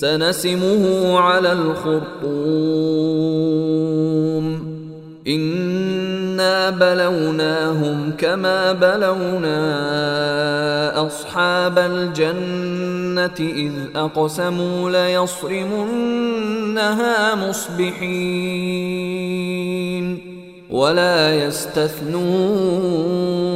سنسمه على الخرطوم. إنا بلوناهم كما بلونا أصحاب الجنة إذ أقسموا ليصرمنها مصبحين. ولا يستثنون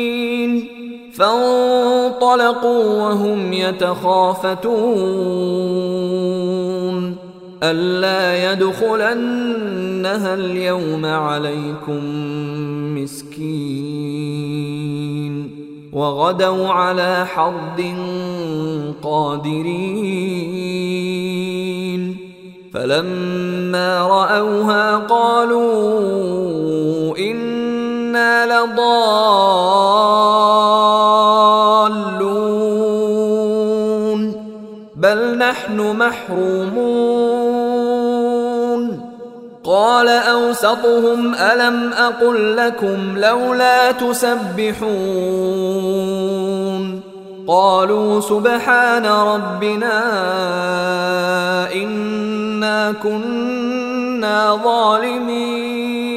فانطلقوا وهم يتخافتون. ألا يدخلنها اليوم عليكم مسكين. وغدوا على حرد قادرين. فلما رأوها قالوا إنا لضالون. بل نحن محرومون قال أوسطهم ألم أقل لكم لولا تسبحون قالوا سبحان ربنا إنا كنا ظالمين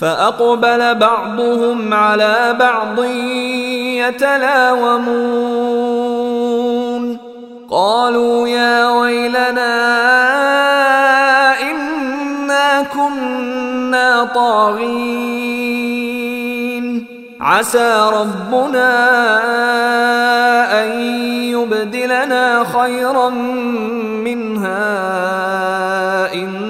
فأقبل بعضهم على بعض يتلاومون. قالوا يا ويلنا إنا كنا طاغين. عسى ربنا أن يبدلنا خيرا منها أنا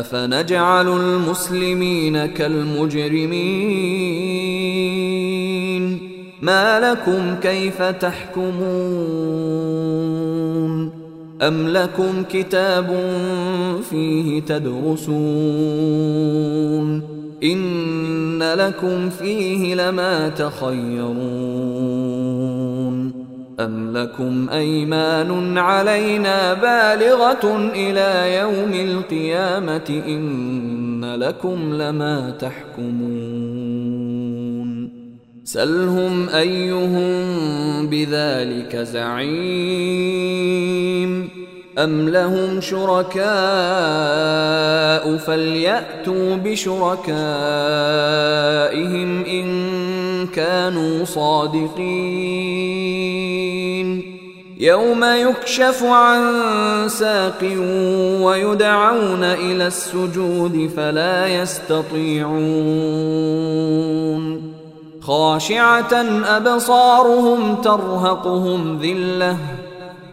أفنجعل المسلمين كالمجرمين؟ ما لكم كيف تحكمون؟ أم لكم كتاب فيه تدرسون؟ إن لكم فيه لما تخيرون. ام لكم ايمان علينا بالغه إلى يوم القيامه ان لكم لما تحكمون سلهم ايهم بذلك زعيم أم لهم شركاء فليأتوا بشركائهم إن كانوا صادقين يوم يكشف عن ساق ويدعون إلى السجود فلا يستطيعون خاشعة أبصارهم ترهقهم ذِلَّةٌ